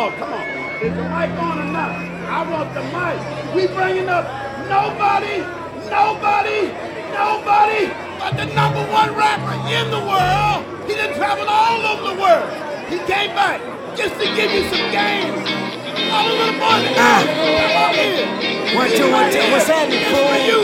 on, come on. Is the mic on or not? I want the mic. We bringing up nobody, nobody, nobody but the number one rapper in the world. He done traveled all over the world. He came back just to give you some games. All the little boys in Ah. come on in. One, two, one, two. What's happening, For you.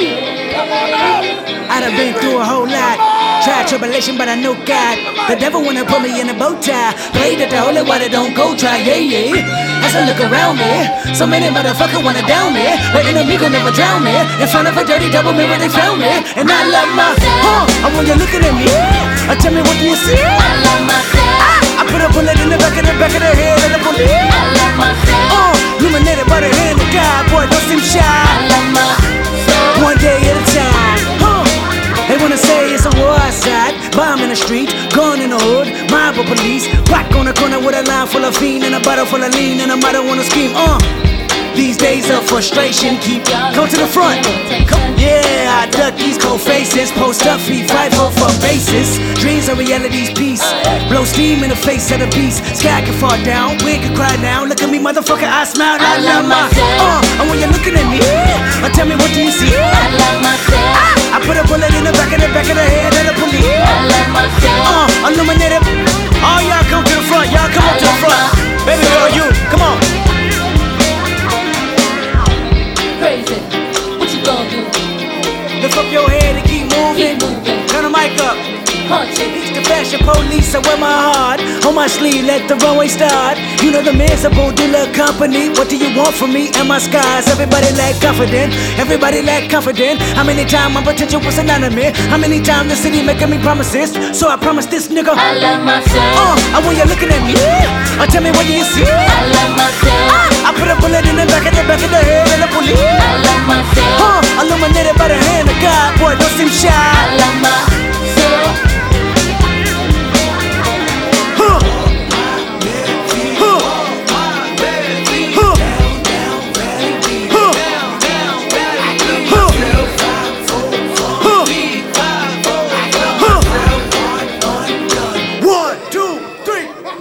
Come on out. I done been through a whole lot. Tried tribulation, but I know God. The devil wanna put me in a bow tie. Pray that the holy water don't go dry, yeah, yeah. As I look around me, so many motherfuckers wanna down me. But enemy gon' never drown me. In front of a dirty double mirror, they found me. And I love my, huh, I want you looking at me. Uh, tell me what do you see? I love myself. I put a bullet in the back of the back of the head of the police. I love myself. Uh, illuminated by the hand of God, on corner with a line full of fiend and a bottle full of lean, and a mother wanna scream. Uh. These days of frustration keep come to the front. Yeah, I duck these cold faces, post up feet, fight for for bases. Dreams are reality's peace. Blow steam in the face of the beast. Sky can fall down, wind can cry now. Look at me, motherfucker, I smile. I, I love love my. Uh, and when you're looking at me, uh, tell me what do you see? Punch it. It's fashion police, I wear my heart on my sleeve. Let the runway start. You know the miserable dealer company. What do you want from me and my skies? Everybody lack confident. Everybody lack confident. How many times my potential was anonymous? How many times the city making me promises? So I promise this nigga. I love myself. Uh, and when you're looking at me, uh, tell me what you see? I love myself. I put a bullet in the back of the back of the head of the police. I love myself. Huh, illuminated by the hand of God, boy, don't seem shy. I love myself.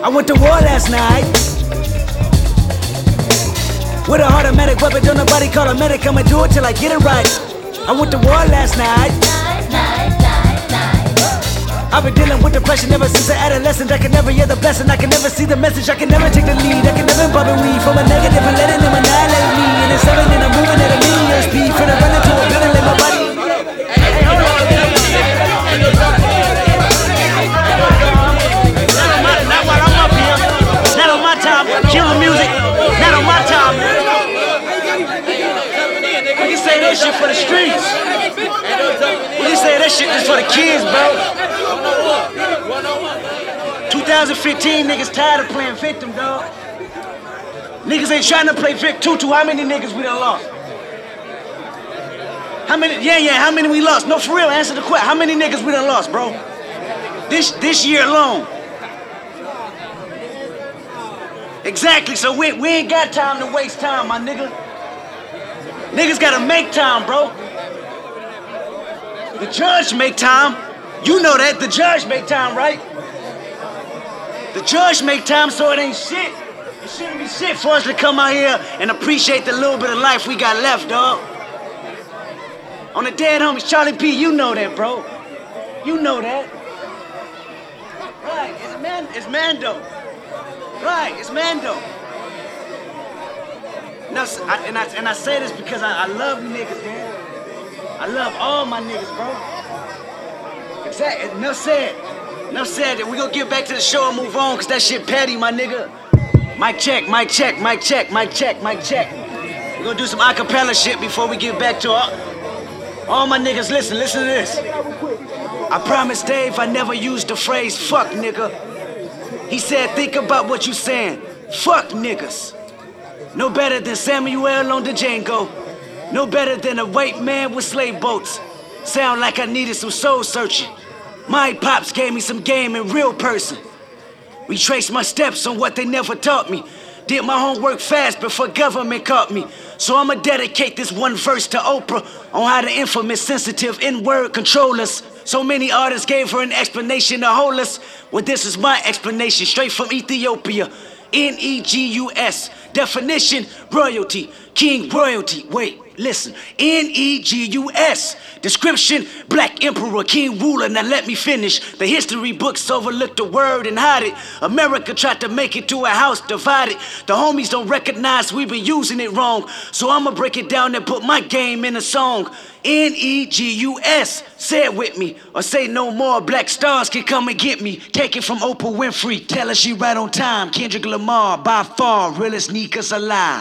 I went to war last night. With a automatic weapon, don't nobody call a medic. I'ma do it till I get it right. I went to war last night. I've been dealing with depression ever since an adolescent. I can never hear the blessing. I can never see the message. I can never take the lead. I can never bubble weed from a negative and letting them annihilate me. And it's seven and I'm moving at a million speed. Finna run That shit for the streets. We can say that shit is for the kids, bro. 2015 niggas tired of playing victim, dog. Niggas ain't trying to play Vic Tutu. How many niggas we done lost? How many? Yeah, yeah. How many we lost? No, for real. Answer the question. How many niggas we done lost, bro? This this year alone. Exactly. So we we ain't got time to waste time, my nigga. Niggas gotta make time, bro. The judge make time. You know that. The judge make time, right? The judge make time so it ain't shit. It shouldn't be shit for us to come out here and appreciate the little bit of life we got left, dog. On the dead homies, Charlie P, you know that, bro. You know that. Right, it's man, it's Mando. Right, it's Mando. S- I- and I and I say this because I, I love you niggas, man. I love all my niggas, bro. Exactly. Enough said. Enough said. We gonna get back to the show and move on, cause that shit petty, my nigga. Mic check, mic check, mic check, mic check, mic check. We gonna do some acapella shit before we get back to all, all my niggas. Listen, listen to this. I promised Dave I never used the phrase fuck nigga. He said, think about what you saying. Fuck niggas. No better than Samuel on the Django. No better than a white man with slave boats. Sound like I needed some soul searching. My pops gave me some game in real person. Retraced my steps on what they never taught me. Did my homework fast before government caught me. So I'ma dedicate this one verse to Oprah on how the infamous sensitive N-word control us. So many artists gave her an explanation to hold us. Well, this is my explanation straight from Ethiopia. N E G U S. Definition royalty, king royalty. Wait, listen. N E G U S. Description black emperor, king ruler. Now let me finish. The history books overlooked the word and hide it. America tried to make it to a house divided. The homies don't recognize we been using it wrong. So I'ma break it down and put my game in a song. N E G U S. Say it with me, or say no more. Black stars can come and get me. Take it from Oprah Winfrey. Tell her she right on time. Kendrick Lamar, by far, realest sneakers alive.